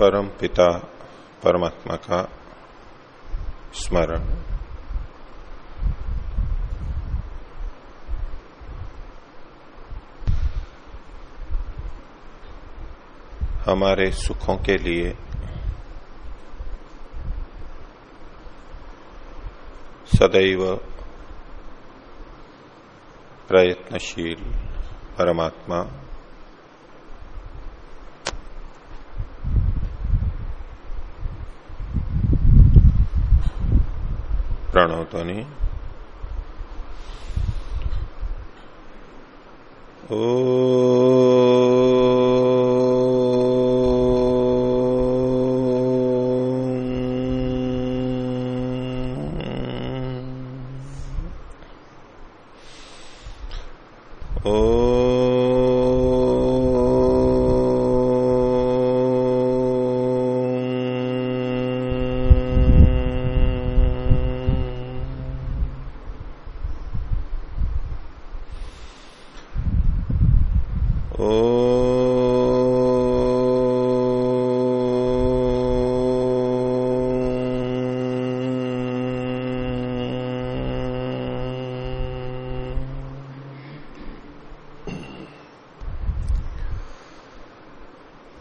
परम पिता परमात्मा का स्मरण। हमारे सुखों के लिए सदैव प्रयत्नशील परमात्मा प्रणवतनी ओ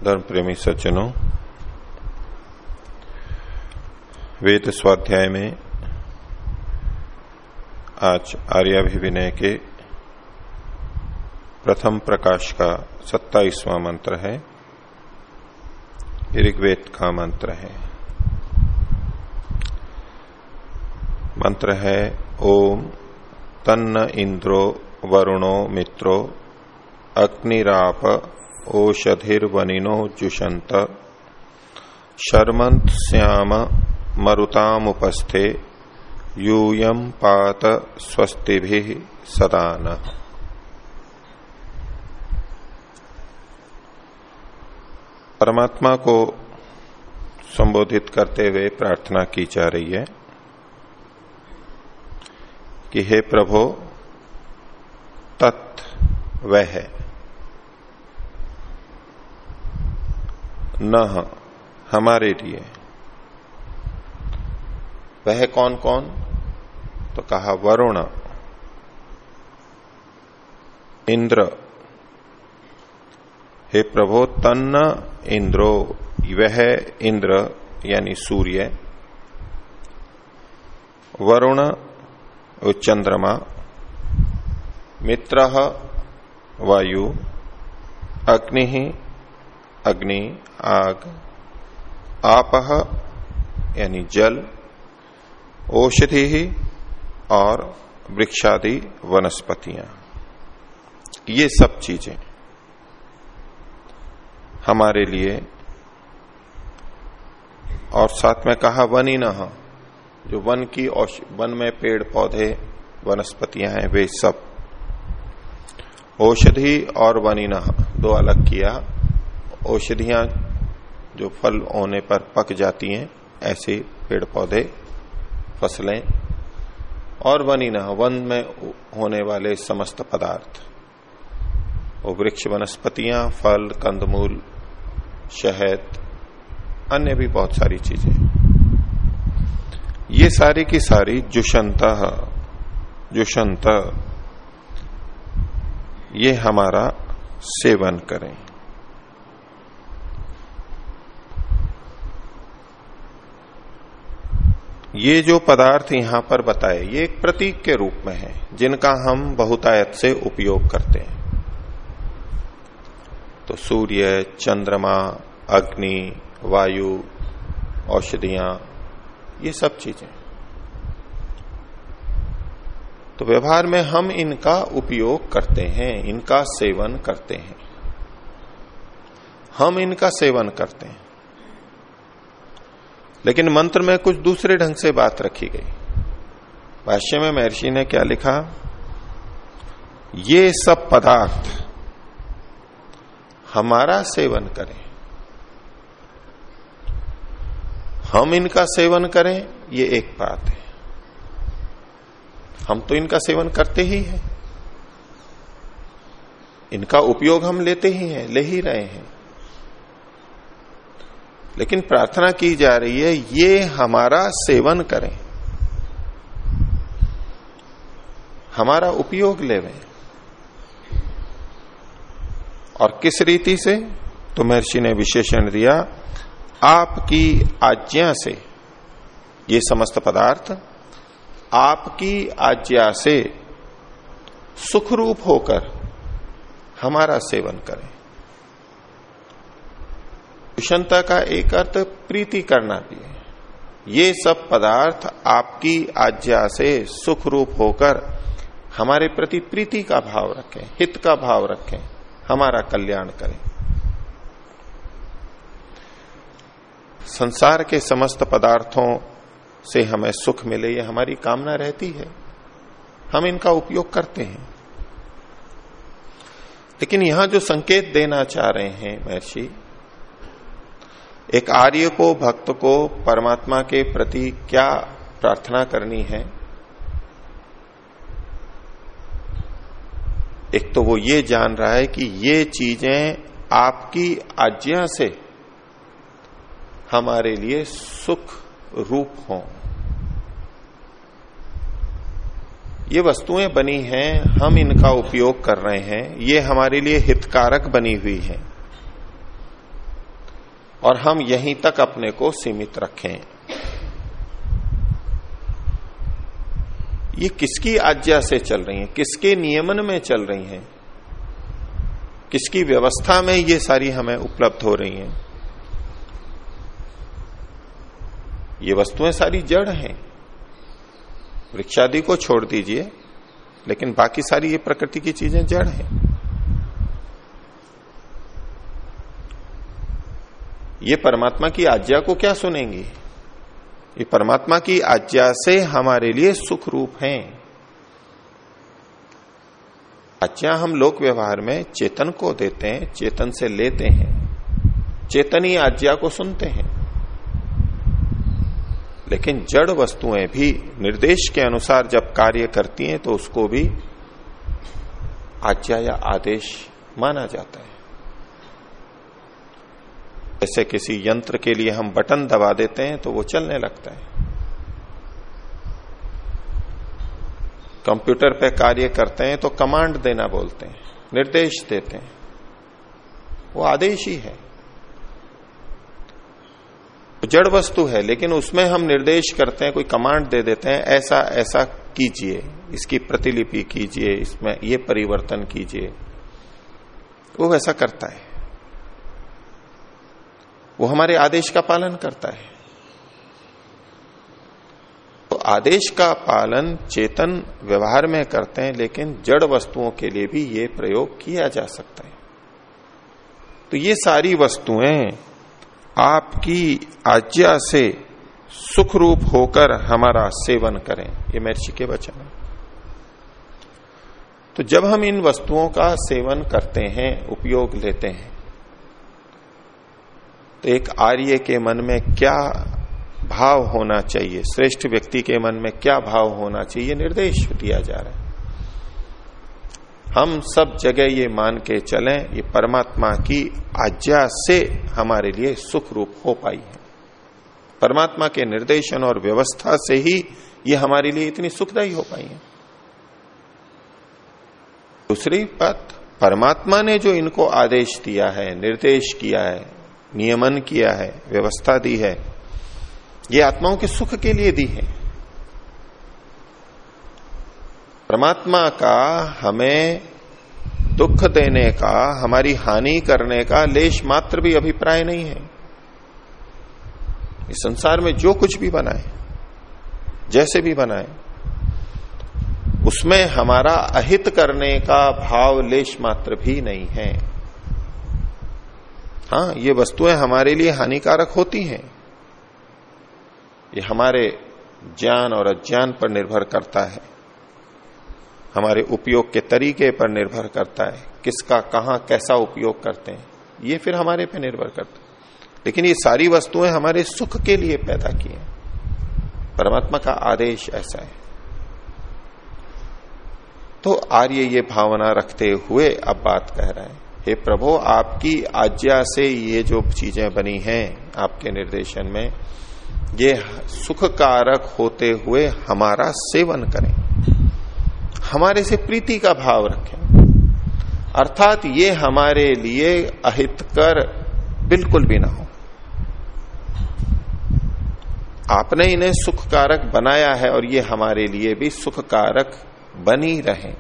धर्म प्रेमी सज्जनों, वेद स्वाध्याय में आज आर्याभिविनय के प्रथम प्रकाश का सत्ताईसवां मंत्र है। ऋग्वेद का मंत्र है। मंत्र है, ओम तन्न इंद्रो वरुणो मित्रो अग्निराप ओषधिर्वनिनो जुषंत शर्मंत श्याम मरुतामुपस्थे यूयम पात स्वस्ति सदान। परमात्मा को संबोधित करते हुए प्रार्थना की जा रही है कि हे प्रभो, तत् वह है। न हमारे लिए। वह कौन कौन तो कहा, वरुण। इंद्र। हे प्रभो, तन्न इंद्रो। वह इंद्र, यानी सूर्य। वरुण चंद्रमा। मित्र, वायु। अग्नि अग्नि, आग, आपह, यानी जल, औषधि ही और वृक्षादि, वनस्पतियाँ। ये सब चीज़ें हमारे लिए और साथ में कहा वनी न जो वन की वन में पेड़, पौधे, वनस्पतियाँ हैं, वे सब। औषधि और वनी दो अलग किया औषधियाँ जो फल होने पर पक जाती हैं, ऐसे पेड़ पौधे फ़सलें, और वनी वन में होने वाले समस्त पदार्थ। वो वृक्ष, वनस्पतियाँ, फल, कंदमूल, शहद, अन्य भी बहुत सारी चीज़ें। ये सारी की सारी जुषंत जुषंत ये हमारा सेवन करें। ये जो पदार्थ यहाँ पर बताए, ये एक प्रतीक के रूप में है, जिनका हम बहुतायत से उपयोग करते हैं। तो सूर्य, चंद्रमा, अग्नि, वायु, औषधियाँ, ये सब चीज़ें। तो व्यवहार में हम इनका उपयोग करते हैं, इनका सेवन करते हैं। हम इनका सेवन करते हैं। लेकिन मंत्र में कुछ दूसरे ढंग से बात रखी गई। भाष्य में महर्षि ने क्या लिखा? ये सब पदार्थ हमारा सेवन करें। हम इनका सेवन करें, ये एक बात है। हम तो इनका सेवन करते ही हैं। इनका उपयोग हम लेते ही हैं, ले ही रहे हैं। लेकिन प्रार्थना की जा रही है, ये हमारा सेवन करें। हमारा उपयोग लेवें। और किस रीति से? तो महर्षि ने विशेषण दिया, आपकी आज्ञा से। ये समस्त पदार्थ, आपकी आज्ञा से सुखरूप होकर हमारा सेवन करें। कुशलता का एक अर्थ प्रीति करना भी है। ये सब पदार्थ आपकी आज्ञा से सुख रूप होकर हमारे प्रति प्रीति का भाव रखें, हित का भाव रखें, हमारा कल्याण करें। संसार के समस्त पदार्थों से हमें सुख मिले, ये हमारी कामना रहती है। हम इनका उपयोग करते हैं। लेकिन यहाँ जो संकेत देना चाह रहे हैं महर्षि एक आर्य को, भक्त को, परमात्मा के प्रति क्या प्रार्थना करनी है? एक तो वो ये जान रहा है कि ये चीज़ें आपकी आज्ञा से हमारे लिए सुख रूप हों। ये वस्तुएँ बनी हैं, हम इनका उपयोग कर रहे हैं, ये हमारे लिए हितकारक बनी हुई है। और हम यहीं तक अपने को सीमित रखें। ये किसकी आज्ञा से चल रही है? किसके नियमन में चल रही है? किसकी व्यवस्था में ये सारी हमें उपलब्ध हो रही हैं? ये वस्तुएँ सारी जड़ हैं। वृक्षादि को छोड़ दीजिए, लेकिन बाकी सारी ये प्रकृति की चीज़ें जड़ हैं। ये परमात्मा की आज्ञा को क्या सुनेंगी? ये परमात्मा की आज्ञा से हमारे लिए सुख रूप हैं। आज्ञा हम लोक व्यवहार में चेतन को देते हैं, चेतन से लेते हैं। चेतनी आज्ञा को सुनते हैं। लेकिन जड़ वस्तुएँ भी निर्देश के अनुसार जब कार्य करती हैं तो उसको भी आज्ञा या आदेश माना जाता है। जैसे किसी यंत्र के लिए हम बटन दबा देते हैं तो वो चलने लगता है। कंप्यूटर पे कार्य करते हैं तो कमांड देना बोलते हैं, निर्देश देते हैं। वो आदेश ही है। जड़ वस्तु है, लेकिन उसमें हम निर्देश करते हैं, कोई कमांड दे देते हैं, ऐसा ऐसा कीजिए, इसकी प्रतिलिपि कीजिए, इसमें ये परिवर्तन कीजिए। वो वैसा करता है। वो हमारे आदेश का पालन करता है। तो आदेश का पालन चेतन व्यवहार में करते हैं, लेकिन जड़ वस्तुओं के लिए भी ये प्रयोग किया जा सकता है। तो ये सारी वस्तुएँ आपकी आज्ञा से सुख रूप होकर हमारा सेवन करें। ये महर्षि के वचन है। तो जब हम इन वस्तुओं का सेवन करते हैं, उपयोग लेते हैं तो एक आर्य के मन में क्या भाव होना चाहिए? श्रेष्ठ व्यक्ति के मन में क्या भाव होना चाहिए? निर्देश दिया जा रहा है। हम सब जगह ये मान के चलें, ये परमात्मा की आज्ञा से हमारे लिए सुख रूप हो पाई है। परमात्मा के निर्देशन और व्यवस्था से ही ये हमारे लिए इतनी सुखदायी हो पाई है। दूसरी बात, परमात्मा ने जो इनको आदेश दिया है, निर्देश किया है नियमन किया है, व्यवस्था दी है, ये आत्माओं के सुख के लिए दी है। परमात्मा का हमें दुख देने का, हमारी हानि करने का लेश मात्र भी अभिप्राय नहीं है। इस संसार में जो कुछ भी बनाए, जैसे भी बनाए, उसमें हमारा अहित करने का भाव लेश मात्र भी नहीं है। हाँ ये वस्तुएँ हमारे लिए हानिकारक होती हैं। ये हमारे ज्ञान और अज्ञान पर निर्भर करता है। हमारे उपयोग के तरीके पर निर्भर करता है, किसका कहाँ कैसा उपयोग करते हैं, ये फिर हमारे पे निर्भर करता है। लेकिन ये सारी वस्तुएँ हमारे सुख के लिए पैदा की हैं। परमात्मा का आदेश ऐसा है। तो आर्य ये भावना रखते हुए अब बात कह रहे है। हे प्रभु, आपकी आज्ञा से ये जो चीज़ें बनी हैं आपके निर्देशन में, ये सुख कारक होते हुए हमारा सेवन करें। हमारे से प्रीति का भाव रखें। अर्थात ये हमारे लिए अहितकर बिल्कुल भी ना हो। आपने इन्हें सुख कारक बनाया है और ये हमारे लिए भी सुख कारक बनी रहे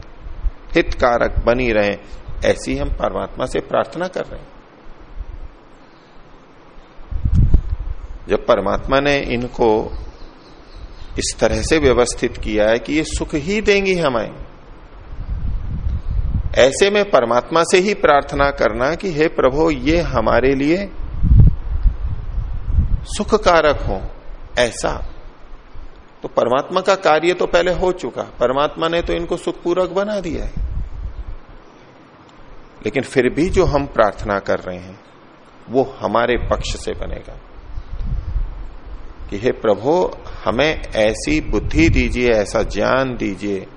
हित कारक बनी रहे। ऐसी हम परमात्मा से प्रार्थना कर रहे हैं। जब परमात्मा ने इनको इस तरह से व्यवस्थित किया है कि ये सुख ही देंगी हमें, ऐसे में परमात्मा से ही प्रार्थना करना कि हे प्रभु, ये हमारे लिए सुख कारक हो, ऐसा। तो परमात्मा का कार्य तो पहले हो चुका, परमात्मा ने तो इनको सुखपूर्वक बना दिया है। लेकिन फिर भी जो हम प्रार्थना कर रहे हैं, वो हमारे पक्ष से बनेगा। कि हे प्रभु, हमें ऐसी बुद्धि दीजिए, ऐसा ज्ञान दीजिए।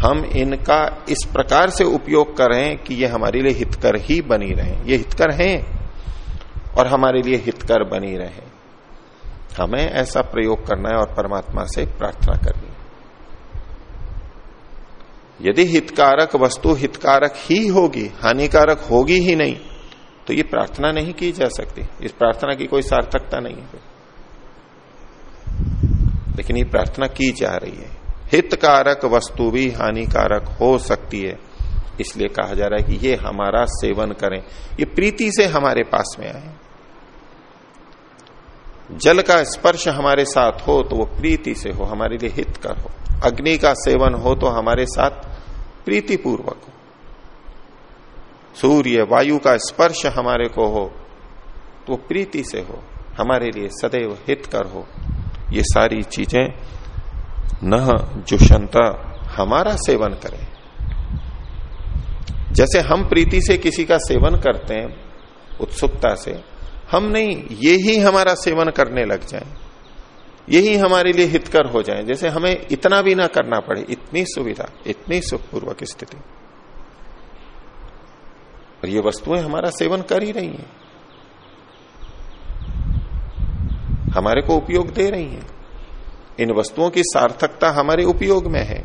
हम इनका इस प्रकार से उपयोग करें कि ये हमारे लिए हितकर ही बनी रहे। ये हितकर हैं और हमारे लिए हितकर बनी रहे। हमें ऐसा प्रयोग करना है और परमात्मा से प्रार्थना करनी यदि हितकारक वस्तु हितकारक ही होगी, हानिकारक होगी ही नहीं तो ये प्रार्थना नहीं की जा सकती। इस प्रार्थना की कोई सार्थकता नहीं है। लेकिन ये प्रार्थना की जा रही है। हितकारक वस्तु भी हानिकारक हो सकती है। इसलिए कहा जा रहा है कि ये हमारा सेवन करें। ये प्रीति से हमारे पास में आए। जल का स्पर्श हमारे साथ हो तो वो प्रीति से हो, हमारे लिए हित कर हो। अग्नि का सेवन हो तो हमारे साथ प्रीतिपूर्वक सूर्य, वायु का स्पर्श हमारे को हो तो प्रीति से हो, हमारे लिए सदैव हित कर हो। ये सारी चीज़ें न जुशंता हमारा सेवन करें। जैसे हम प्रीति से किसी का सेवन करते हैं, उत्सुकता से, हम नहीं, ये ही हमारा सेवन करने लग जाए। यही हमारे लिए हितकर हो जाए। जैसे हमें इतना भी ना करना पड़े, इतनी सुविधा, इतनी सुखपूर्वक स्थिति। और ये वस्तुएँ हमारा सेवन कर ही रही हैं। हमारे को उपयोग दे रही हैं। इन वस्तुओं की सार्थकता हमारे उपयोग में है,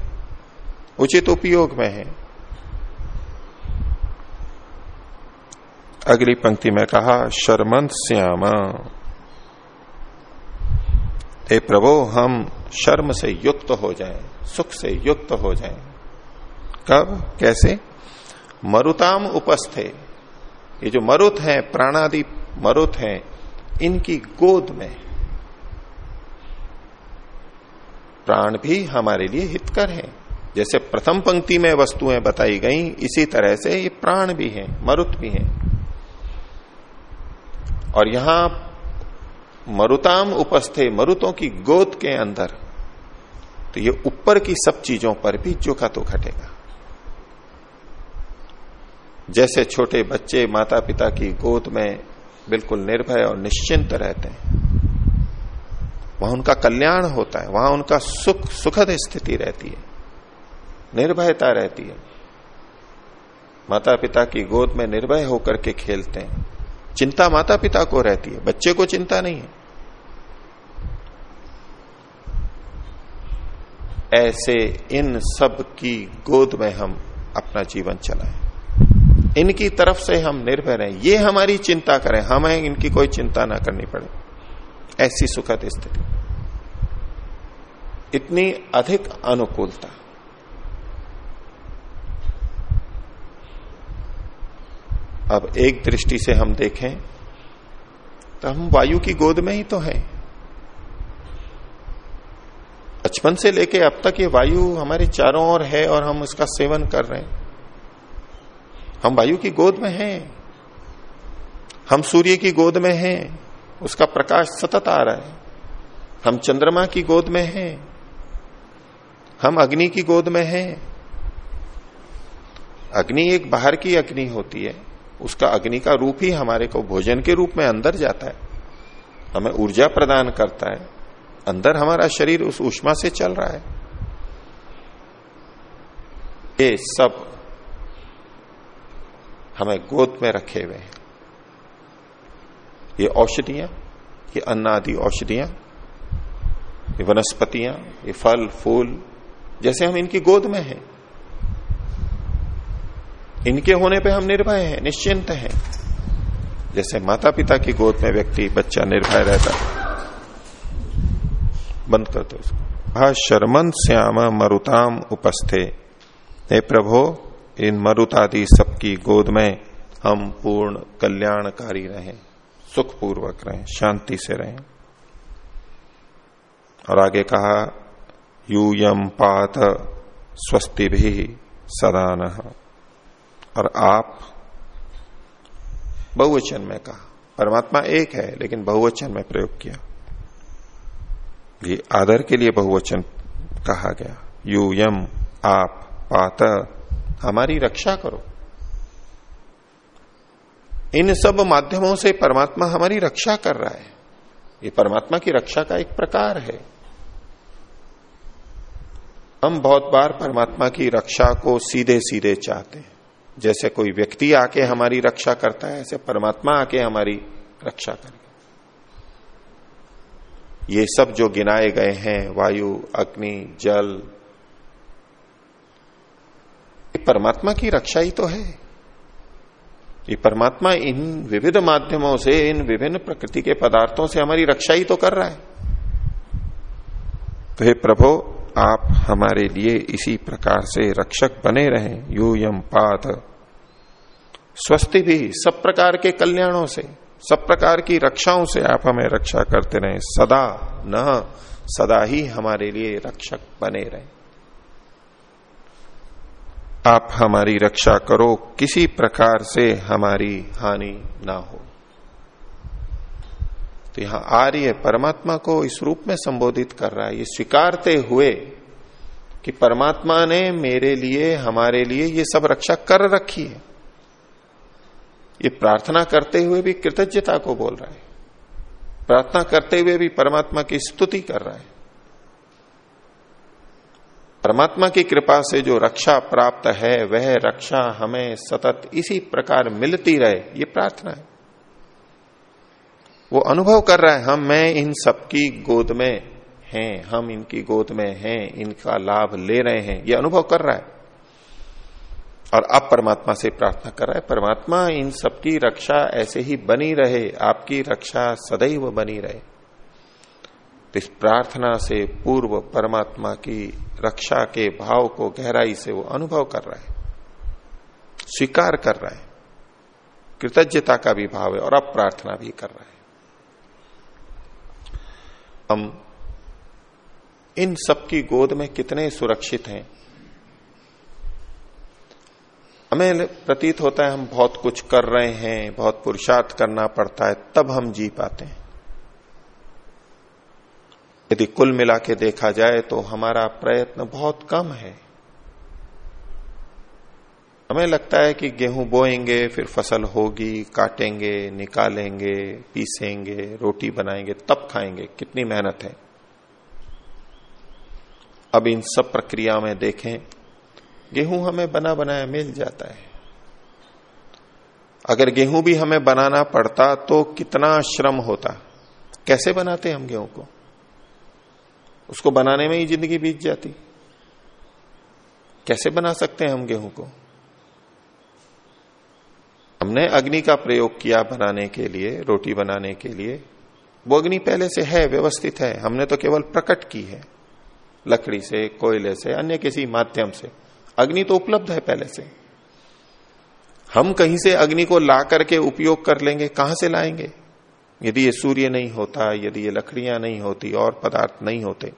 उचित उपयोग में है। अगली पंक्ति में कहा शर्मंत श्याम। हे प्रभु हम शर्म से युक्त हो जाएँ, सुख से युक्त हो जाएँ। कब? कैसे? मरुताम उपस्थे। ये जो मरुत हैं प्राणादि मरुत हैं इनकी गोद में। प्राण भी हमारे लिए हितकर है। जैसे प्रथम पंक्ति में वस्तुएँ बताई गई इसी तरह से ये प्राण भी हैं मरुत भी हैं। और यहाँ मरुताम उपस्थे, मरुतों की गोद के अंदर। तो ये ऊपर की सब चीज़ों पर भी जोखा तो घटेगा। जैसे छोटे बच्चे माता पिता की गोद में बिल्कुल निर्भय और निश्चिंत रहते हैं, वहाँ उनका कल्याण होता है, वहाँ उनका सुख, सुखद स्थिति रहती है, निर्भयता रहती है। माता पिता की गोद में निर्भय होकर के खेलते हैं। चिंता माता पिता को रहती है, बच्चे को चिंता नहीं है। ऐसे इन सब की गोद में हम अपना जीवन चलाएँ। इनकी तरफ़ से हम निर्भर हैं ये हमारी चिंता करें, हमें इनकी कोई चिंता ना करनी पड़े। ऐसी सुखद स्थिति। इतनी अधिक अनुकूलता। अब एक दृष्टि से हम देखें तो हम वायु की गोद में ही तो हैं। बचपन से लेके अब तक ये वायु हमारे चारों ओर है और हम उसका सेवन कर रहे हैं। हम वायु की गोद में हैं। हम सूर्य की गोद में हैं। उसका प्रकाश सतत आ रहा है। हम चंद्रमा की गोद में हैं। हम अग्नि की गोद में हैं। अग्नि एक बाहर की अग्नि होती है। उसका अग्नि का रूप ही हमारे को भोजन के रूप में अंदर जाता है। हमें ऊर्जा प्रदान करता है। अंदर हमारा शरीर उस उष्मा से चल रहा है। ये सब हमें गोद में रखे हुए हैं। ये औषधियाँ, ये अन्न आदि औषधियाँ, ये वनस्पतियाँ, ये फल, फूल, जैसे हम इनकी गोद में हैं। इनके होने पे हम निर्भय हैं, निश्चिंत हैं। जैसे माता पिता की गोद में व्यक्ति बच्चा निर्भय रहता है। बंद कर दो उसको शर्मन श्याम मरुताम उपस्थे। हे प्रभो, इन मरुतादि सबकी गोद में हम पूर्ण कल्याणकारी रहें, सुखपूर्वक रहें, शांति से रहें। और आगे कहा, यूयम पात स्वस्ति भी सदान और आप बहुवचन में कहा। परमात्मा एक है, लेकिन बहुवचन में प्रयोग किया। ये आदर के लिए बहुवचन कहा गया। यू, यम, आप, पात, हमारी रक्षा करो। इन सब माध्यमों से परमात्मा हमारी रक्षा कर रहा है। ये परमात्मा की रक्षा का एक प्रकार है। हम बहुत बार परमात्मा की रक्षा को सीधे सीधे चाहते हैं। जैसे कोई व्यक्ति आके हमारी रक्षा करता है, ऐसे परमात्मा आके हमारी रक्षा करेगा ये सब जो गिनाए गए हैं, वायु, अग्नि, जल, ये परमात्मा की रक्षा ही तो है। ये परमात्मा इन विविध माध्यमों से, इन विभिन्न प्रकृति के पदार्थों से हमारी रक्षा ही तो कर रहा है। तो हे प्रभु आप हमारे लिए इसी प्रकार से रक्षक बने रहें, यू यम पाद स्वस्ति भी सब प्रकार के कल्याणों से, सब प्रकार की रक्षाओं से आप हमें रक्षा करते रहे, सदा न, सदा ही हमारे लिए रक्षक बने रहे। आप हमारी रक्षा करो, किसी प्रकार से हमारी हानि ना हो। तो यहाँ आर्य परमात्मा को इस रूप में संबोधित कर रहा है। ये स्वीकारते हुए कि परमात्मा ने मेरे लिए, हमारे लिए ये सब रक्षा कर रखी है। ये प्रार्थना करते हुए भी कृतज्ञता को बोल रहा है। प्रार्थना करते हुए भी परमात्मा की स्तुति कर रहा है। परमात्मा की कृपा से जो रक्षा प्राप्त है, वह रक्षा हमें सतत इसी प्रकार मिलती रहे, ये प्रार्थना है। वो अनुभव कर रहा है, हम, मैं इन सबकी गोद में हैं, हम इनकी गोद में हैं, इनका लाभ ले रहे हैं। ये अनुभव कर रहा है। और अब परमात्मा से प्रार्थना कर रहा है, परमात्मा इन सबकी रक्षा ऐसे ही बनी रहे, आपकी रक्षा सदैव बनी रहे। तो इस प्रार्थना से पूर्व परमात्मा की रक्षा के भाव को गहराई से वो अनुभव कर रहा है। स्वीकार कर रहा है। कृतज्ञता का भी भाव है और अब प्रार्थना भी कर रहा है। हम इन सबकी गोद में कितने सुरक्षित हैं? हमें प्रतीत होता है हम बहुत कुछ कर रहे हैं, बहुत पुरुषार्थ करना पड़ता है, तब हम जी पाते हैं। यदि कुल मिला के देखा जाए तो हमारा प्रयत्न बहुत कम है। हमें लगता है कि गेहूँ बोएँगे, फिर फ़सल होगी, काटेंगे, निकालेंगे, पीसेंगे, रोटी बनाएँगे, तब खाएँगे। कितनी मेहनत है। अब इन सब प्रक्रिया में देखें, गेहूँ हमें बना बनाया मिल जाता है। अगर गेहूँ भी हमें बनाना पड़ता तो कितना श्रम होता। कैसे बनाते हम गेहूँ को? उसको बनाने में ही ज़िंदगी बीत जाती। कैसे बना सकते हैं हम गेहूँ को? हमने अग्नि का प्रयोग किया बनाने के लिए, रोटी बनाने के लिए। वो अग्नि पहले से है, व्यवस्थित है। हमने तो केवल प्रकट की है, लकड़ी से, कोयले से, अन्य किसी माध्यम से। अग्नि तो उपलब्ध है पहले से। हम कहीं से अग्नि को ला करके उपयोग कर लेंगे, कहाँ से लाएँगे? यदि ये सूर्य नहीं होता, यदि ये लकड़ियाँ नहीं होती, और पदार्थ नहीं होते।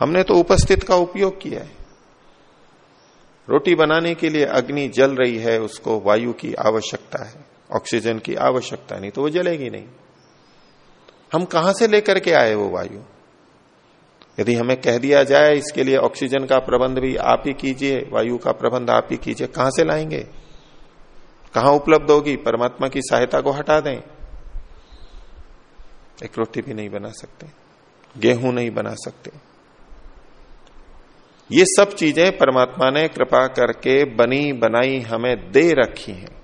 हमने तो उपस्थित का उपयोग किया है। रोटी बनाने के लिए अग्नि जल रही है, उसको वायु की आवश्यकता है, ऑक्सीजन की आवश्यकता नहीं तो वो जलेगी नहीं। हम कहाँ से लेकर के आए वो वायु? यदि हमें कह दिया जाए, इसके लिए ऑक्सीजन का प्रबंध भी आप ही कीजिए, वायु का प्रबंध आप ही कीजिए, कहाँ से लाएँगे? कहाँ उपलब्ध होगी? परमात्मा की सहायता को हटा दें। एक रोटी भी नहीं बना सकते, गेहूँ नहीं बना सकते। ये सब चीज़ें परमात्मा ने कृपा करके बनी, बनाई, हमें दे रखी हैं।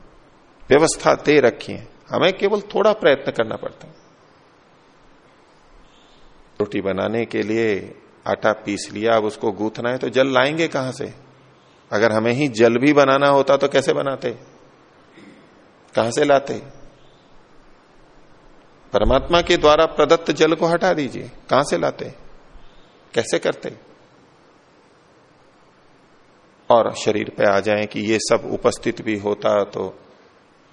व्यवस्था दे रखी है। हमें केवल थोड़ा प्रयत्न करना पड़ता है। रोटी बनाने के लिए आटा पीस लिया, अब उसको गूथना है तो जल लाएँगे कहाँ से? अगर हमें ही जल भी बनाना होता तो कैसे बनाते? कहाँ से लाते? परमात्मा के द्वारा प्रदत्त जल को हटा दीजिए। कहाँ से लाते? कैसे करते? और शरीर पे आ जाए कि ये सब उपस्थित भी होता तो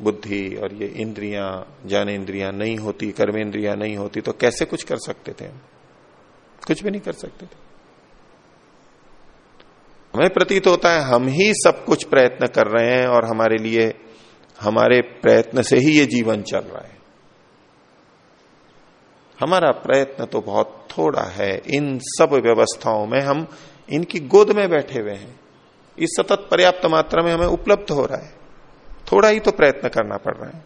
बुद्धि और ये इंद्रियाँ, ज्ञान इंद्रियाँ नहीं होती, कर्मेंद्रियाँ नहीं होती तो कैसे कुछ कर सकते थे हम? कुछ भी नहीं कर सकते थे। हमें प्रतीत होता है, हम ही सब कुछ प्रयत्न कर रहे हैं और हमारे लिए, हमारे प्रयत्न से ही ये जीवन चल रहा है। हमारा प्रयत्न तो बहुत थोड़ा है। इन सब व्यवस्थाओं में हम इनकी गोद में बैठे हुए हैं। इस सतत पर्याप्त मात्रा में हमें उपलब्ध हो रहा है। थोड़ा ही तो प्रयत्न करना पड़ रहा है।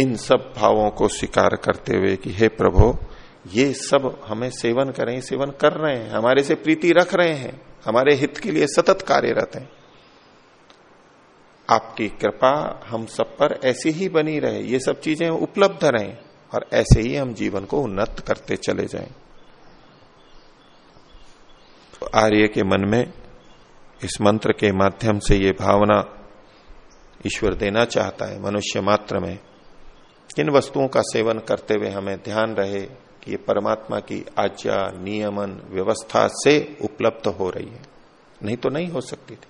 इन सब भावों को स्वीकार करते हुए कि, हे प्रभु, ये सब हमें सेवन करें, सेवन कर रहे हैं, हमारे से प्रीति रख रहे हैं, हमारे हित के लिए सतत कार्यरत हैं। आपकी कृपा हम सब पर ऐसी ही बनी रहे, ये सब चीज़ें उपलब्ध रहें और ऐसे ही हम जीवन को उन्नत करते चले जाएँ। आर्य के मन में इस मंत्र के माध्यम से ये भावना ईश्वर देना चाहता है, मनुष्य मात्र में। किन वस्तुओं का सेवन करते हुए हमें ध्यान रहे कि ये परमात्मा की आज्ञा, नियमन, व्यवस्था से उपलब्ध हो रही है। नहीं तो नहीं हो सकती थी।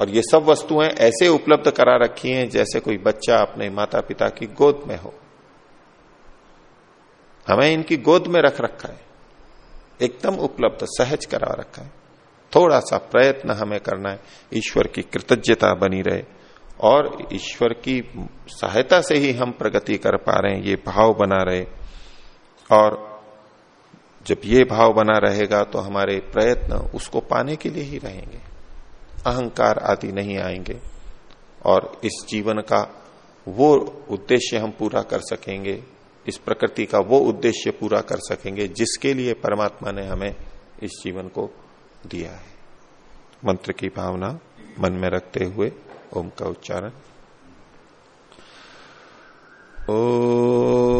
और ये सब वस्तुएँ ऐसे उपलब्ध करा रखी हैं जैसे कोई बच्चा अपने माता पिता की गोद में हो। हमें इनकी गोद में रख रखा है। एकदम उपलब्ध, सहज करा रखा है। थोड़ा सा प्रयत्न हमें करना है, ईश्वर की कृतज्ञता बनी रहे और ईश्वर की सहायता से ही हम प्रगति कर पा रहे हैं, ये भाव बना रहे। और जब ये भाव बना रहेगा तो हमारे प्रयत्न उसको पाने के लिए ही रहेंगे। अहंकार आदि नहीं आएँगे और इस जीवन का वो उद्देश्य हम पूरा कर सकेंगे। इस प्रकृति का वो उद्देश्य पूरा कर सकेंगे जिसके लिए परमात्मा ने हमें इस जीवन को दिया है। मंत्र की भावना मन में रखते हुए ओम का उच्चारण। ओ